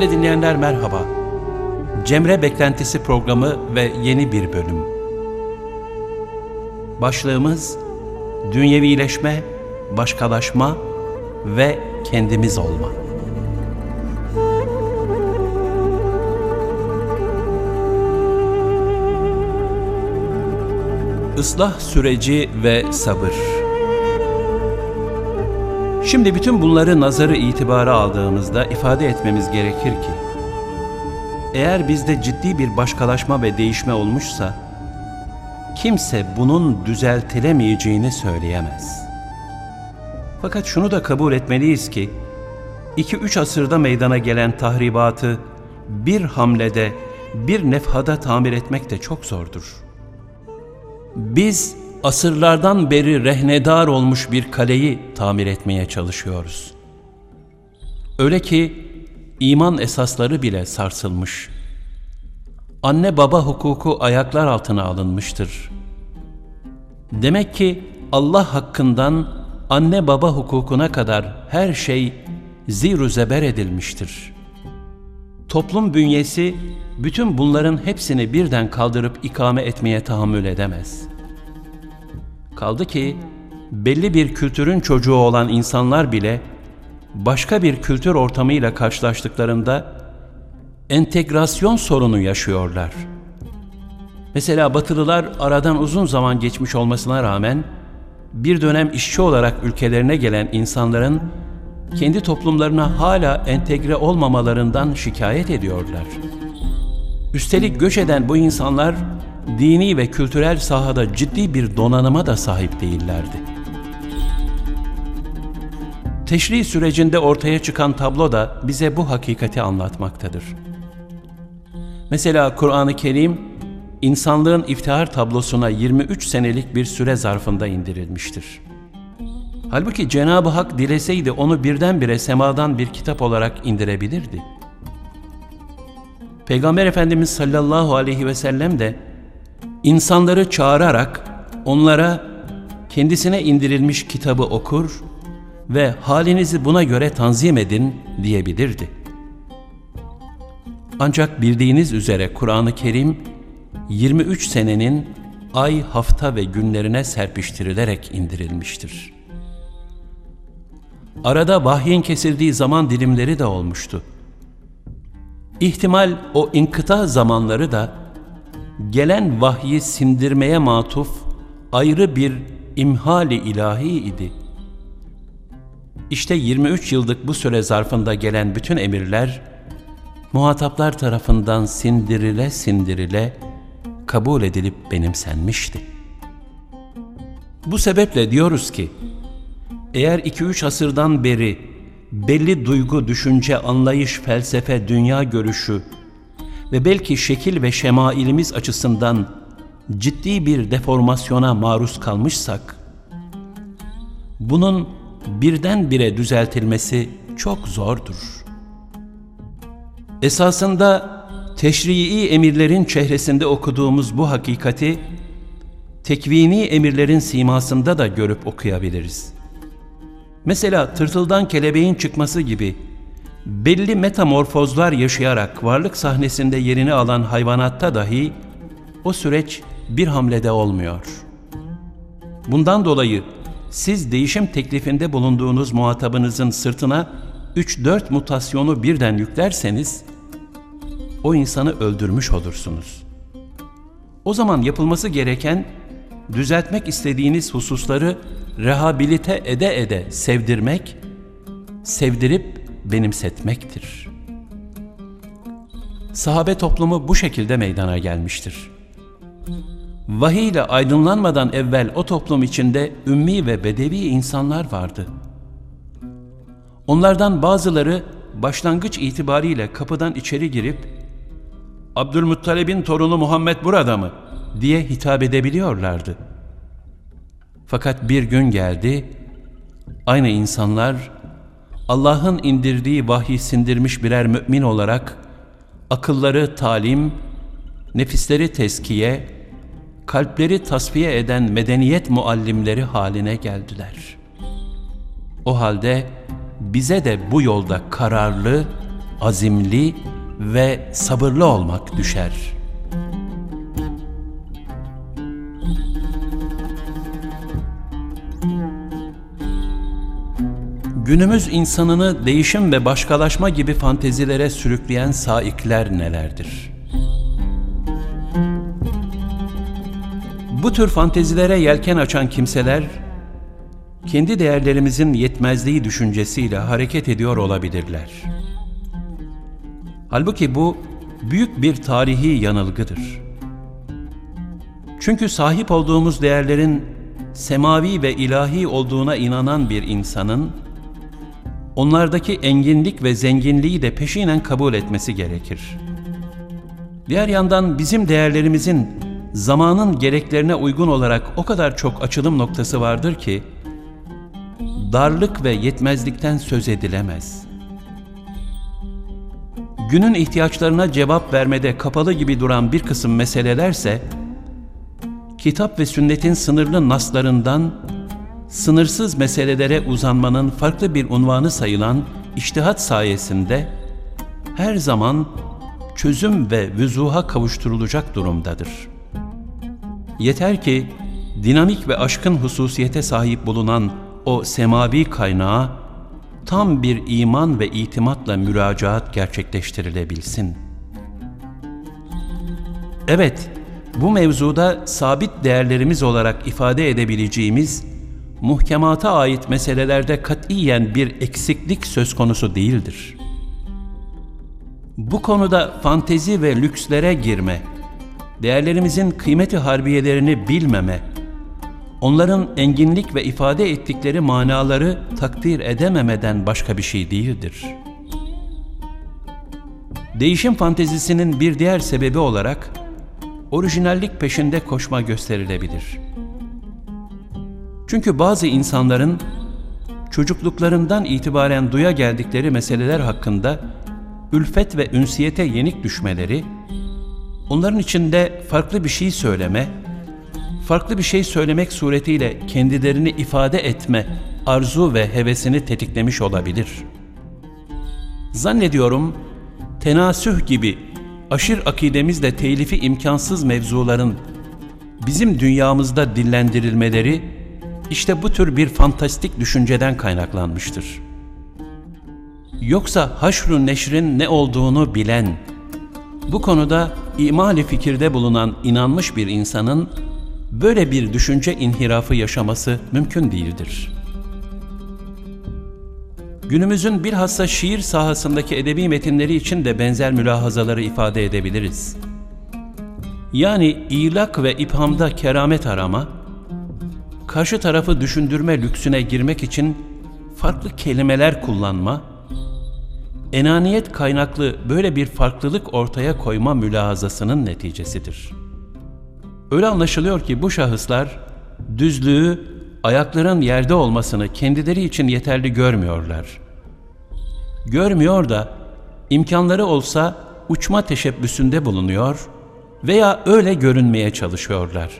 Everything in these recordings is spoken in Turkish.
Değerli dinleyenler merhaba. Cemre Beklentisi programı ve yeni bir bölüm. Başlığımız dünyevileşme, başkalaşma ve kendimiz olma. Islah süreci ve sabır. Şimdi bütün bunları nazarı itibara aldığımızda ifade etmemiz gerekir ki, eğer bizde ciddi bir başkalaşma ve değişme olmuşsa, kimse bunun düzeltilemeyeceğini söyleyemez. Fakat şunu da kabul etmeliyiz ki, 2-3 asırda meydana gelen tahribatı bir hamlede, bir nefhada tamir etmek de çok zordur. Biz asırlardan beri rehnedar olmuş bir kaleyi tamir etmeye çalışıyoruz. Öyle ki iman esasları bile sarsılmış. Anne baba hukuku ayaklar altına alınmıştır. Demek ki Allah hakkından anne baba hukukuna kadar her şey ziru zeber edilmiştir. Toplum bünyesi bütün bunların hepsini birden kaldırıp ikame etmeye tahammül edemez. Kaldı ki belli bir kültürün çocuğu olan insanlar bile başka bir kültür ortamıyla karşılaştıklarında entegrasyon sorunu yaşıyorlar. Mesela Batılılar aradan uzun zaman geçmiş olmasına rağmen bir dönem işçi olarak ülkelerine gelen insanların kendi toplumlarına hala entegre olmamalarından şikayet ediyorlar. Üstelik göç eden bu insanlar dini ve kültürel sahada ciddi bir donanıma da sahip değillerdi. Teşri sürecinde ortaya çıkan tablo da bize bu hakikati anlatmaktadır. Mesela Kur'an-ı Kerim, insanlığın iftihar tablosuna 23 senelik bir süre zarfında indirilmiştir. Halbuki Cenab-ı Hak dileseydi onu birdenbire semadan bir kitap olarak indirebilirdi. Peygamber Efendimiz sallallahu aleyhi ve sellem de insanları çağırarak onlara kendisine indirilmiş kitabı okur ve halinizi buna göre tanzim edin diyebilirdi. Ancak bildiğiniz üzere Kur'an-ı Kerim 23 senenin ay, hafta ve günlerine serpiştirilerek indirilmiştir. Arada vahyin kesildiği zaman dilimleri de olmuştu. İhtimal o inkıta zamanları da gelen vahyi sindirmeye matuf ayrı bir imhali ilahi idi. İşte 23 yıllık bu süre zarfında gelen bütün emirler, muhataplar tarafından sindirile sindirile kabul edilip benimsenmişti. Bu sebeple diyoruz ki, eğer 2-3 asırdan beri belli duygu, düşünce, anlayış, felsefe, dünya görüşü ve belki şekil ve şemailimiz açısından ciddi bir deformasyona maruz kalmışsak, bunun birdenbire düzeltilmesi çok zordur. Esasında teşrii emirlerin çehresinde okuduğumuz bu hakikati, tekvini emirlerin simasında da görüp okuyabiliriz. Mesela tırtıldan kelebeğin çıkması gibi belli metamorfozlar yaşayarak varlık sahnesinde yerini alan hayvanatta dahi o süreç bir hamlede olmuyor. Bundan dolayı siz değişim teklifinde bulunduğunuz muhatabınızın sırtına 3-4 mutasyonu birden yüklerseniz o insanı öldürmüş olursunuz. O zaman yapılması gereken düzeltmek istediğiniz hususları rehabilite ede ede sevdirmek, sevdirip benimsetmektir. Sahabe toplumu bu şekilde meydana gelmiştir. Vahiy ile aydınlanmadan evvel o toplum içinde ümmi ve bedevi insanlar vardı. Onlardan bazıları başlangıç itibariyle kapıdan içeri girip Abdülmuttalib'in torunu Muhammed burada mı? diye hitap edebiliyorlardı. Fakat bir gün geldi, aynı insanlar Allah'ın indirdiği vahyi sindirmiş birer mümin olarak akılları talim, nefisleri teskiye, kalpleri tasfiye eden medeniyet muallimleri haline geldiler. O halde bize de bu yolda kararlı, azimli ve sabırlı olmak düşer.'' Günümüz insanını değişim ve başkalaşma gibi fantezilere sürükleyen saikler nelerdir? Bu tür fantezilere yelken açan kimseler, kendi değerlerimizin yetmezliği düşüncesiyle hareket ediyor olabilirler. Halbuki bu büyük bir tarihi yanılgıdır. Çünkü sahip olduğumuz değerlerin semavi ve ilahi olduğuna inanan bir insanın, onlardaki enginlik ve zenginliği de peşinen kabul etmesi gerekir. Diğer yandan bizim değerlerimizin zamanın gereklerine uygun olarak o kadar çok açılım noktası vardır ki, darlık ve yetmezlikten söz edilemez. Günün ihtiyaçlarına cevap vermede kapalı gibi duran bir kısım meselelerse, kitap ve sünnetin sınırlı naslarından sınırsız meselelere uzanmanın farklı bir unvanı sayılan iştihat sayesinde her zaman çözüm ve vüzuha kavuşturulacak durumdadır. Yeter ki dinamik ve aşkın hususiyete sahip bulunan o semavi kaynağa tam bir iman ve itimatla müracaat gerçekleştirilebilsin. Evet, bu mevzuda sabit değerlerimiz olarak ifade edebileceğimiz muhkemata ait meselelerde katiyen bir eksiklik söz konusu değildir. Bu konuda fantezi ve lükslere girme, değerlerimizin kıymeti harbiyelerini bilmeme, onların enginlik ve ifade ettikleri manaları takdir edememeden başka bir şey değildir. Değişim fantezisinin bir diğer sebebi olarak orijinallik peşinde koşma gösterilebilir.'' Çünkü bazı insanların çocukluklarından itibaren duya geldikleri meseleler hakkında ülfet ve ünsiyete yenik düşmeleri, onların içinde farklı bir şey söyleme, farklı bir şey söylemek suretiyle kendilerini ifade etme arzu ve hevesini tetiklemiş olabilir. Zannediyorum tenasüh gibi aşır akidemizle telifi imkansız mevzuların bizim dünyamızda dillendirilmeleri işte bu tür bir fantastik düşünceden kaynaklanmıştır. Yoksa haşru neşrin ne olduğunu bilen, bu konuda imali fikirde bulunan inanmış bir insanın böyle bir düşünce inhirafı yaşaması mümkün değildir. Günümüzün bilhassa şiir sahasındaki edebi metinleri için de benzer mülahazaları ifade edebiliriz. Yani ilak ve iphamda keramet arama, karşı tarafı düşündürme lüksüne girmek için farklı kelimeler kullanma, enaniyet kaynaklı böyle bir farklılık ortaya koyma mülahazasının neticesidir. Öyle anlaşılıyor ki bu şahıslar düzlüğü, ayakların yerde olmasını kendileri için yeterli görmüyorlar. Görmüyor da imkanları olsa uçma teşebbüsünde bulunuyor veya öyle görünmeye çalışıyorlar.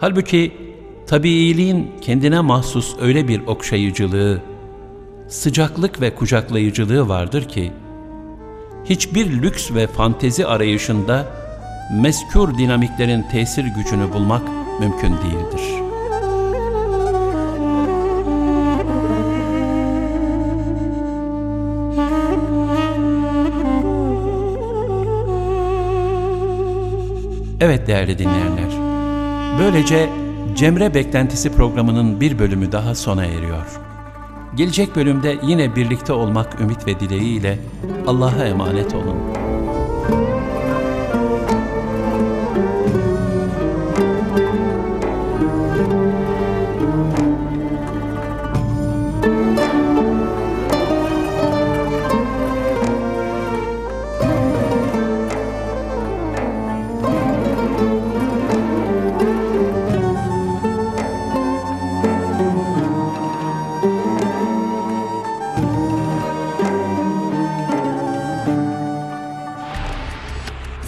Halbuki Tabiiliğin kendine mahsus öyle bir okşayıcılığı, sıcaklık ve kucaklayıcılığı vardır ki, hiçbir lüks ve fantezi arayışında meskür dinamiklerin tesir gücünü bulmak mümkün değildir.'' Evet değerli dinleyenler, böylece Cemre Beklentisi programının bir bölümü daha sona eriyor. Gelecek bölümde yine birlikte olmak ümit ve dileğiyle Allah'a emanet olun.